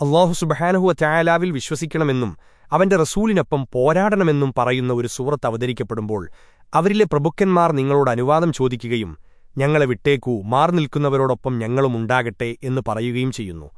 അള്ളാഹു സുബഹാനഹുവ ചായാലാവിൽ വിശ്വസിക്കണമെന്നും അവന്റെ റസൂലിനൊപ്പം പോരാടണമെന്നും പറയുന്ന ഒരു സൂറത്ത് അവതരിക്കപ്പെടുമ്പോൾ അവരിലെ പ്രഭുക്കന്മാർ നിങ്ങളോട് അനുവാദം ചോദിക്കുകയും ഞങ്ങളെ വിട്ടേക്കൂ മാറി നിൽക്കുന്നവരോടൊപ്പം ഞങ്ങളുമുണ്ടാകട്ടെ എന്ന് പറയുകയും ചെയ്യുന്നു.